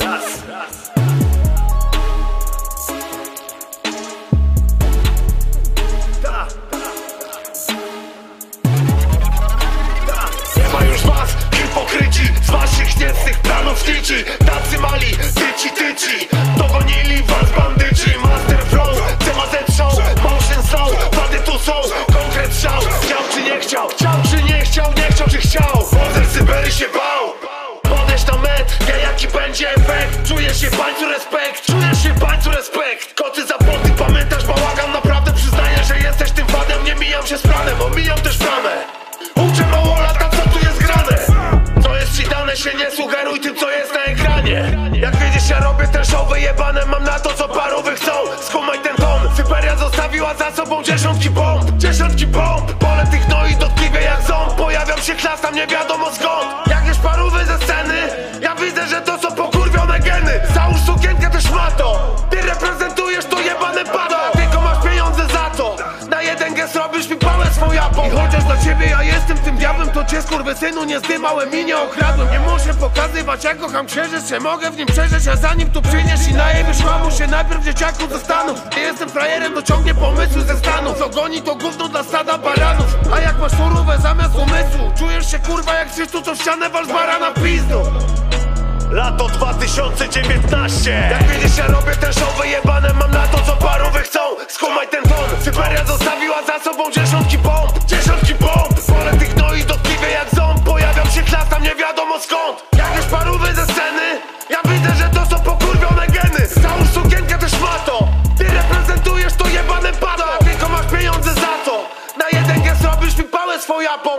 Nie ma już was, hipokryci Z waszych niecnych planów nici Tacy mali, tyci, tyci Dogonili was Czujesz się pańcu respekt Czujesz się pańcu respekt. Koty za płoty, pamiętasz bałagan Naprawdę przyznaję, że jesteś tym fanem Nie mijam się z planem, omijam też bramę Uczę mało lata, co tu jest grane? Co jest ci dane, się nie sugeruj tym, co jest na ekranie. Jak widzisz, ja robię ten show wyjebane Mam na to, co parówy chcą Skumaj ten ton Syberia zostawiła za sobą dziesiątki bomb. Dziesiątki bomb Pole tych no i dotkliwie jak ząb. Pojawiam się klas, tam nie wiadomo skąd. Jakieś parówy ze sceny Ja widzę, że to są pokurwione geny Załóż sukienkę też ma to. Ty reprezentujesz to jebane bado Tylko masz pieniądze za to. Na jeden gest robisz mi pałę swą japą. I chociaż dla ciebie ja jestem tym diabłem To cię skurwysynu nie zdymałem i nie okradłem. Nie muszę pokazywać jak kocham księżyc Że mogę w nim przeżyć, a zanim tu przyjdziesz I najebiesz mamu się najpierw dzieciaku ze Stanów Nie jestem frajerem, dociągnie pomysły ze Stanów Co goni to gówno dla stada baranów. A jak masz surówę zamiast umysłu Czujesz się kurwa jak co w ścianę walcz barana w pizdu Lato 2019 Jak widzisz ja robię ten show wyjebane Mam na to co parówy chcą Skumaj ten ton. Syberia zostawiła za sobą dziesiątki bomb Dziesiątki bomb. Pole tych gnoi dotkliwie jak ząb. Pojawiam się klasam nie wiadomo skąd. Jak już parówy ze sceny Ja widzę, że to są pokurwione geny. Załóż sukienkę też ma to. Ty reprezentujesz to jebane padło Tylko masz pieniądze za to. Na jeden gest robisz mi pałę swoją japą.